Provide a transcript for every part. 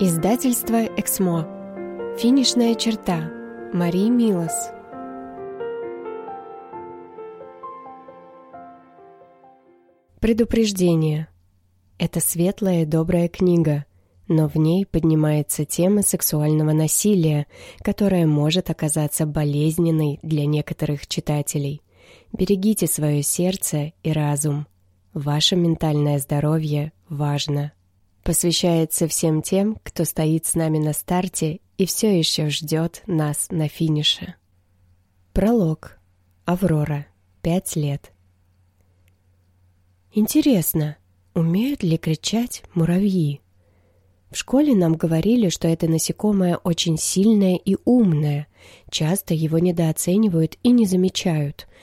Издательство «Эксмо». Финишная черта. Мари Милос. Предупреждение. Это светлая и добрая книга, но в ней поднимается тема сексуального насилия, которая может оказаться болезненной для некоторых читателей. Берегите свое сердце и разум. Ваше ментальное здоровье важно. Посвящается всем тем, кто стоит с нами на старте и все еще ждет нас на финише. Пролог. Аврора. Пять лет. Интересно, умеют ли кричать муравьи? В школе нам говорили, что это насекомое очень сильное и умное. Часто его недооценивают и не замечают –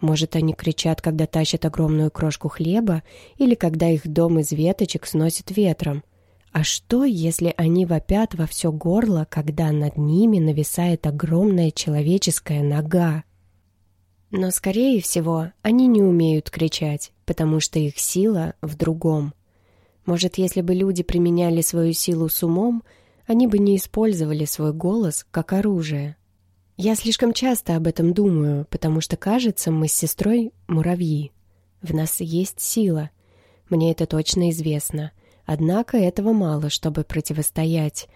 может, они кричат, когда тащат огромную крошку хлеба, или когда их дом из веточек сносит ветром. А что, если они вопят во все горло, когда над ними нависает огромная человеческая нога? Но, скорее всего, они не умеют кричать, потому что их сила в другом. Может, если бы люди применяли свою силу с умом, они бы не использовали свой голос как оружие. Я слишком часто об этом думаю, потому что, кажется, мы с сестрой муравьи. В нас есть сила. Мне это точно известно. Однако этого мало, чтобы противостоять.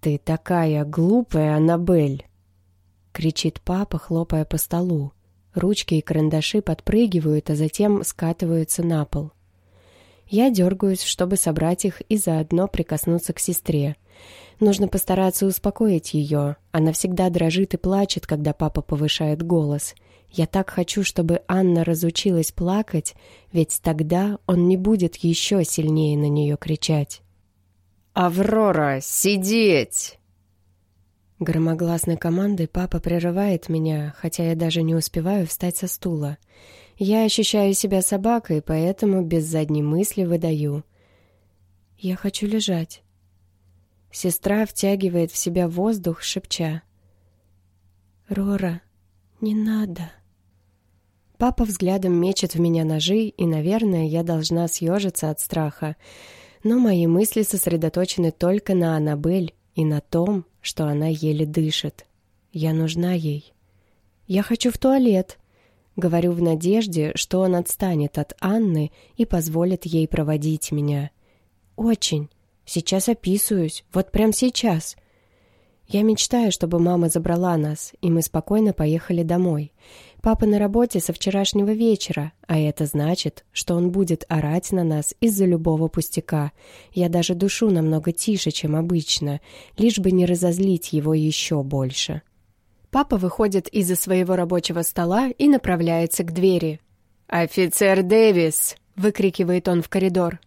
«Ты такая глупая, Аннабель!» — кричит папа, хлопая по столу. Ручки и карандаши подпрыгивают, а затем скатываются на пол. Я дергаюсь, чтобы собрать их и заодно прикоснуться к сестре. Нужно постараться успокоить ее. Она всегда дрожит и плачет, когда папа повышает голос. Я так хочу, чтобы Анна разучилась плакать, ведь тогда он не будет еще сильнее на нее кричать. «Аврора, сидеть!» Громогласной командой папа прерывает меня, хотя я даже не успеваю встать со стула. Я ощущаю себя собакой, поэтому без задней мысли выдаю. Я хочу лежать. Сестра втягивает в себя воздух, шепча. «Рора, не надо». Папа взглядом мечет в меня ножи, и, наверное, я должна съежиться от страха. Но мои мысли сосредоточены только на Аннабель и на том, что она еле дышит. Я нужна ей. Я хочу в туалет. Говорю в надежде, что он отстанет от Анны и позволит ей проводить меня. Очень. Сейчас описываюсь, вот прям сейчас. Я мечтаю, чтобы мама забрала нас, и мы спокойно поехали домой. Папа на работе со вчерашнего вечера, а это значит, что он будет орать на нас из-за любого пустяка. Я даже душу намного тише, чем обычно, лишь бы не разозлить его еще больше. Папа выходит из-за своего рабочего стола и направляется к двери. «Офицер Дэвис!» — выкрикивает он в коридор.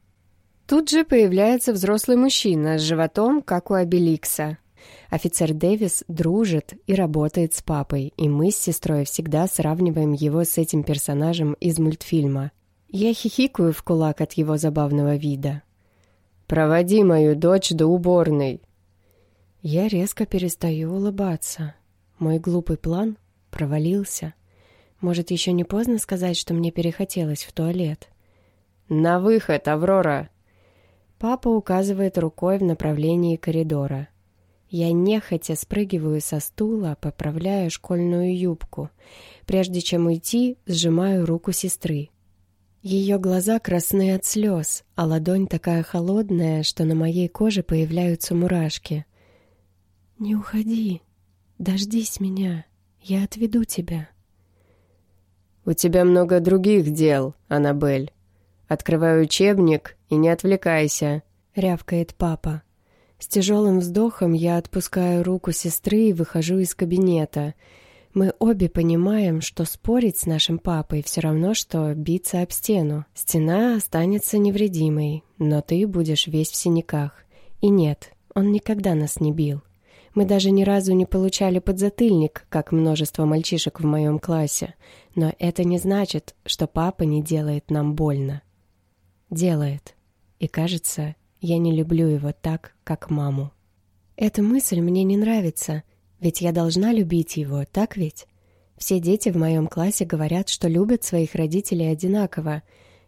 Тут же появляется взрослый мужчина с животом, как у Обеликса. Офицер Дэвис дружит и работает с папой, и мы с сестрой всегда сравниваем его с этим персонажем из мультфильма. Я хихикаю в кулак от его забавного вида. «Проводи мою дочь до уборной!» Я резко перестаю улыбаться. Мой глупый план провалился. Может, еще не поздно сказать, что мне перехотелось в туалет? «На выход, Аврора!» Папа указывает рукой в направлении коридора. Я нехотя спрыгиваю со стула, поправляю школьную юбку. Прежде чем уйти, сжимаю руку сестры. Ее глаза красны от слез, а ладонь такая холодная, что на моей коже появляются мурашки. «Не уходи. Дождись меня. Я отведу тебя». «У тебя много других дел, Аннабель. Открывай учебник и не отвлекайся», — рявкает папа. С тяжелым вздохом я отпускаю руку сестры и выхожу из кабинета. Мы обе понимаем, что спорить с нашим папой все равно, что биться об стену. Стена останется невредимой, но ты будешь весь в синяках. И нет, он никогда нас не бил. Мы даже ни разу не получали подзатыльник, как множество мальчишек в моем классе. Но это не значит, что папа не делает нам больно делает. И кажется, я не люблю его так, как маму. Эта мысль мне не нравится, ведь я должна любить его, так ведь? Все дети в моем классе говорят, что любят своих родителей одинаково.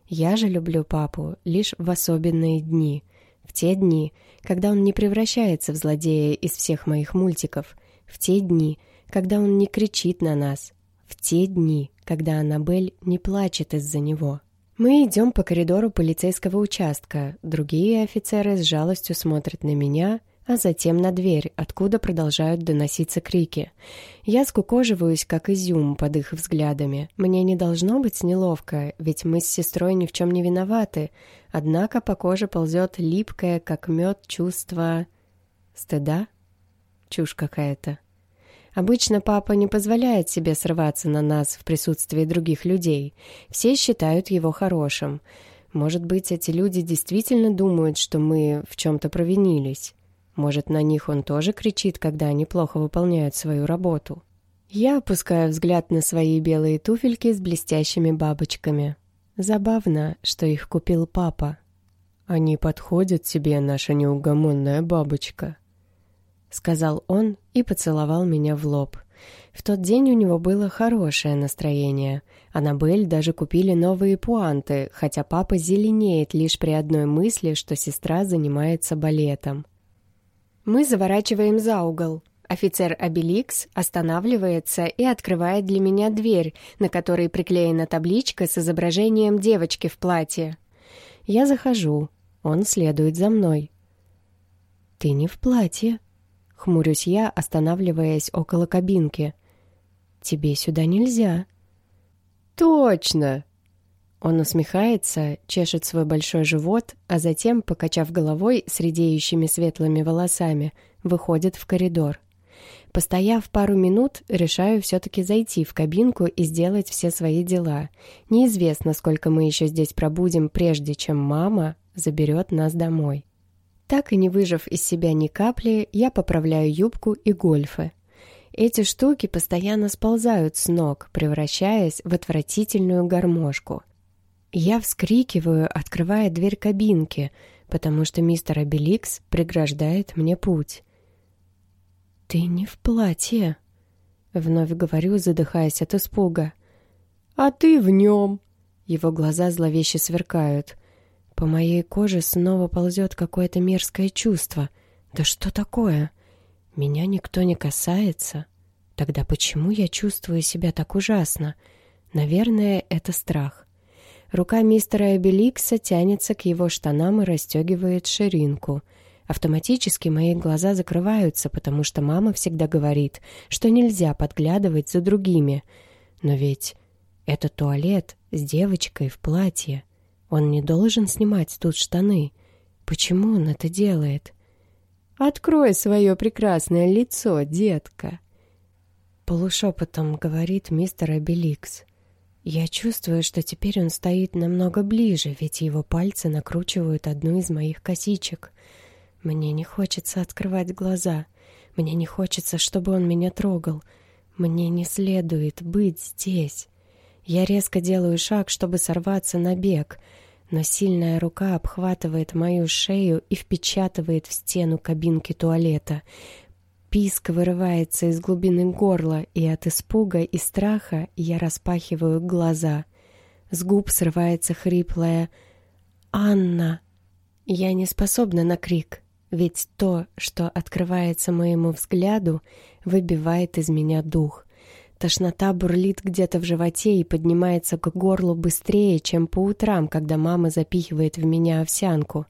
Я же люблю папу лишь в особенные дни. В те дни, когда он не превращается в злодея из всех моих мультиков. В те дни, когда он не кричит на нас. В те дни, когда Аннабель не плачет из-за него. Мы идем по коридору полицейского участка. Другие офицеры с жалостью смотрят на меня, а затем на дверь, откуда продолжают доноситься крики. Я скукоживаюсь, как изюм, под их взглядами. Мне не должно быть неловко, ведь мы с сестрой ни в чем не виноваты. Однако по коже ползет липкое, как мед, чувство... Стыда? Чушь какая-то. Обычно папа не позволяет себе срываться на нас в присутствии других людей. Все считают его хорошим. Может быть, эти люди действительно думают, что мы в чем-то провинились. Может, на них он тоже кричит, когда они плохо выполняют свою работу. Я опускаю взгляд на свои белые туфельки с блестящими бабочками. Забавно, что их купил папа. «Они подходят тебе, наша неугомонная бабочка», — сказал он и поцеловал меня в лоб. В тот день у него было хорошее настроение. Аннабель даже купили новые пуанты, хотя папа зеленеет лишь при одной мысли, что сестра занимается балетом. Мы заворачиваем за угол. Офицер Обеликс останавливается и открывает для меня дверь, на которой приклеена табличка с изображением девочки в платье. Я захожу. Он следует за мной. «Ты не в платье», Хмурюсь я, останавливаясь около кабинки. «Тебе сюда нельзя». «Точно!» Он усмехается, чешет свой большой живот, а затем, покачав головой с редеющими светлыми волосами, выходит в коридор. Постояв пару минут, решаю все-таки зайти в кабинку и сделать все свои дела. Неизвестно, сколько мы еще здесь пробудем, прежде чем мама заберет нас домой. Так и не выжав из себя ни капли, я поправляю юбку и гольфы. Эти штуки постоянно сползают с ног, превращаясь в отвратительную гармошку. Я вскрикиваю, открывая дверь кабинки, потому что мистер Обеликс преграждает мне путь. «Ты не в платье», — вновь говорю, задыхаясь от испуга. «А ты в нем!» Его глаза зловеще сверкают. По моей коже снова ползет какое-то мерзкое чувство. Да что такое? Меня никто не касается. Тогда почему я чувствую себя так ужасно? Наверное, это страх. Рука мистера Эбеликса тянется к его штанам и расстегивает ширинку. Автоматически мои глаза закрываются, потому что мама всегда говорит, что нельзя подглядывать за другими. Но ведь это туалет с девочкой в платье. Он не должен снимать тут штаны. Почему он это делает? «Открой свое прекрасное лицо, детка!» Полушепотом говорит мистер Обеликс. Я чувствую, что теперь он стоит намного ближе, ведь его пальцы накручивают одну из моих косичек. Мне не хочется открывать глаза. Мне не хочется, чтобы он меня трогал. Мне не следует быть здесь. Я резко делаю шаг, чтобы сорваться на бег — но сильная рука обхватывает мою шею и впечатывает в стену кабинки туалета. Писк вырывается из глубины горла, и от испуга и страха я распахиваю глаза. С губ срывается хриплое «Анна!». Я не способна на крик, ведь то, что открывается моему взгляду, выбивает из меня дух. Тошнота бурлит где-то в животе и поднимается к горлу быстрее, чем по утрам, когда мама запихивает в меня овсянку.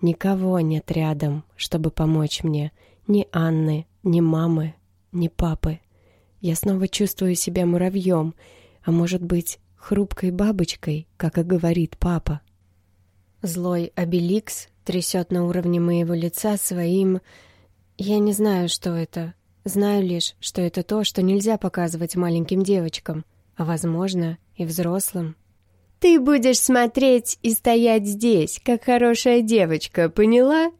Никого нет рядом, чтобы помочь мне. Ни Анны, ни мамы, ни папы. Я снова чувствую себя муравьем, а может быть, хрупкой бабочкой, как и говорит папа. Злой обеликс трясет на уровне моего лица своим... Я не знаю, что это, Знаю лишь, что это то, что нельзя показывать маленьким девочкам, а, возможно, и взрослым. «Ты будешь смотреть и стоять здесь, как хорошая девочка, поняла?»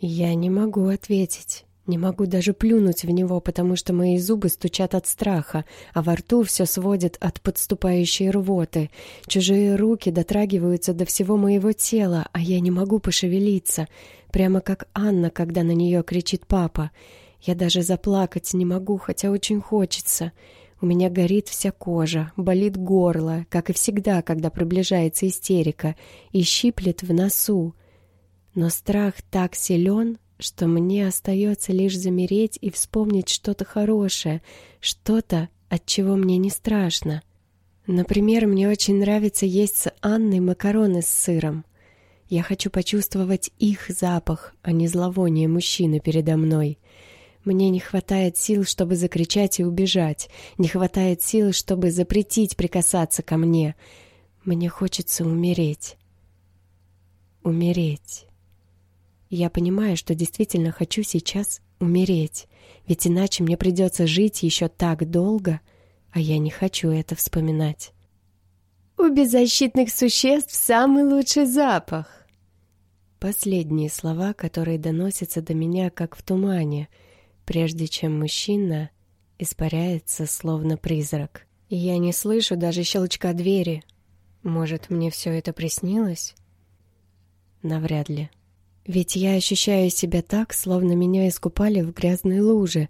Я не могу ответить. Не могу даже плюнуть в него, потому что мои зубы стучат от страха, а во рту все сводит от подступающей рвоты. Чужие руки дотрагиваются до всего моего тела, а я не могу пошевелиться, прямо как Анна, когда на нее кричит папа. Я даже заплакать не могу, хотя очень хочется. У меня горит вся кожа, болит горло, как и всегда, когда приближается истерика, и щиплет в носу. Но страх так силен, что мне остается лишь замереть и вспомнить что-то хорошее, что-то, от чего мне не страшно. Например, мне очень нравится есть с Анной макароны с сыром. Я хочу почувствовать их запах, а не зловоние мужчины передо мной. Мне не хватает сил, чтобы закричать и убежать. Не хватает сил, чтобы запретить прикасаться ко мне. Мне хочется умереть. Умереть. Я понимаю, что действительно хочу сейчас умереть, ведь иначе мне придется жить еще так долго, а я не хочу это вспоминать. У беззащитных существ самый лучший запах. Последние слова, которые доносятся до меня, как в тумане, прежде чем мужчина испаряется, словно призрак. И я не слышу даже щелчка двери. Может, мне все это приснилось? Навряд ли. Ведь я ощущаю себя так, словно меня искупали в грязной луже.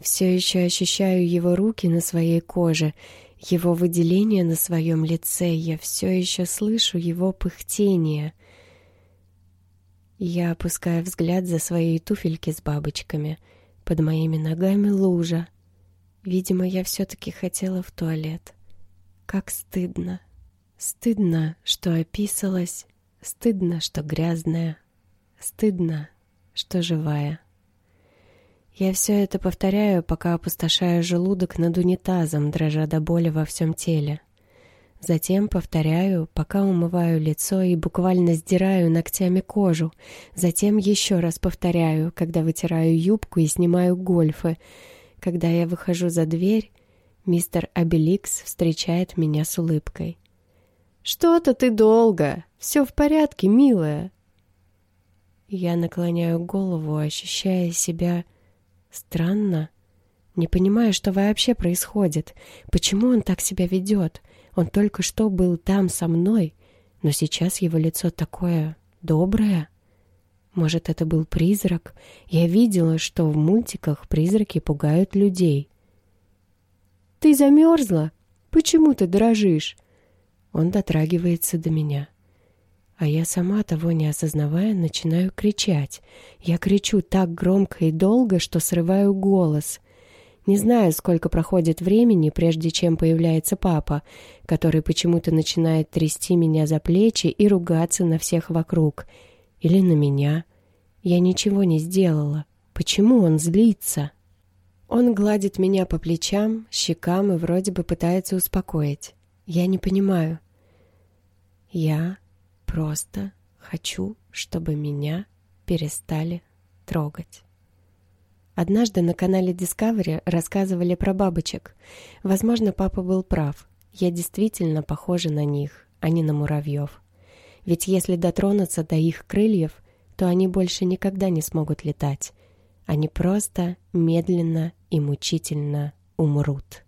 Все еще ощущаю его руки на своей коже, его выделение на своем лице. Я все еще слышу его пыхтение. Я опускаю взгляд за свои туфельки с бабочками. Под моими ногами лужа. Видимо, я все-таки хотела в туалет. Как стыдно. Стыдно, что описалась. Стыдно, что грязная. Стыдно, что живая. Я все это повторяю, пока опустошаю желудок над унитазом, дрожа до боли во всем теле. Затем повторяю, пока умываю лицо и буквально сдираю ногтями кожу. Затем еще раз повторяю, когда вытираю юбку и снимаю гольфы. Когда я выхожу за дверь, мистер Абеликс встречает меня с улыбкой. «Что-то ты долго. Все в порядке, милая». Я наклоняю голову, ощущая себя странно. Не понимаю, что вообще происходит. Почему он так себя ведет? Он только что был там со мной, но сейчас его лицо такое доброе. Может, это был призрак? Я видела, что в мультиках призраки пугают людей. «Ты замерзла? Почему ты дрожишь?» Он дотрагивается до меня. А я сама, того не осознавая, начинаю кричать. Я кричу так громко и долго, что срываю голос. Не знаю, сколько проходит времени, прежде чем появляется папа, который почему-то начинает трясти меня за плечи и ругаться на всех вокруг. Или на меня. Я ничего не сделала. Почему он злится? Он гладит меня по плечам, щекам и вроде бы пытается успокоить. Я не понимаю. Я просто хочу, чтобы меня перестали трогать. Однажды на канале Discovery рассказывали про бабочек. Возможно, папа был прав. Я действительно похожа на них, а не на муравьев. Ведь если дотронуться до их крыльев, то они больше никогда не смогут летать. Они просто медленно и мучительно умрут.